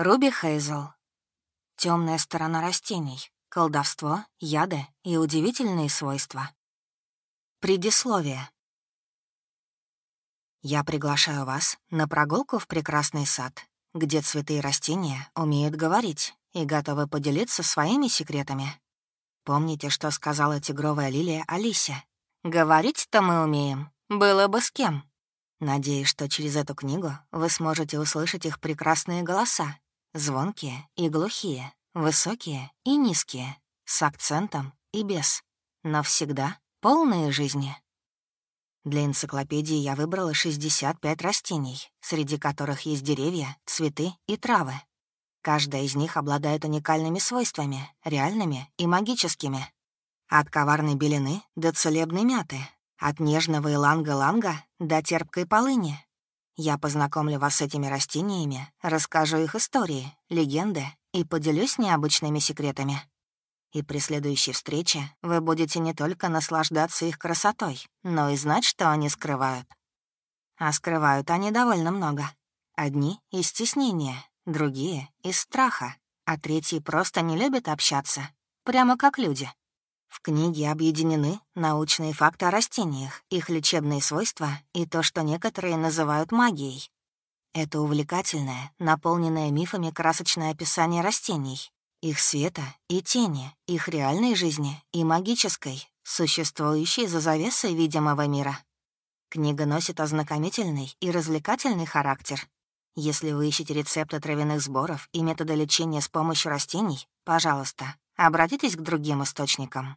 Руби Хейзел. Темная сторона растений. Колдовство, яды и удивительные свойства. Предисловие. Я приглашаю вас на прогулку в прекрасный сад, где цветы и растения умеют говорить и готовы поделиться своими секретами. Помните, что сказала тигровая лилия Алисе? «Говорить-то мы умеем. Было бы с кем». Надеюсь, что через эту книгу вы сможете услышать их прекрасные голоса Звонкие и глухие, высокие и низкие, с акцентом и без, но всегда полные жизни. Для энциклопедии я выбрала 65 растений, среди которых есть деревья, цветы и травы. Каждая из них обладает уникальными свойствами, реальными и магическими. От коварной белины до целебной мяты, от нежного иланга-ланга до терпкой полыни, я познакомлю вас с этими растениями, расскажу их истории, легенды и поделюсь необычными секретами. И при следующей встрече вы будете не только наслаждаться их красотой, но и знать, что они скрывают. А скрывают они довольно много. Одни — из стеснения, другие — из страха, а третьи просто не любят общаться, прямо как люди. В книге объединены научные факты о растениях, их лечебные свойства и то, что некоторые называют магией. Это увлекательное, наполненное мифами красочное описание растений, их света и тени, их реальной жизни и магической, существующей за завесой видимого мира. Книга носит ознакомительный и развлекательный характер. Если вы ищете рецепты травяных сборов и методы лечения с помощью растений, пожалуйста, Обратитесь к другим источникам.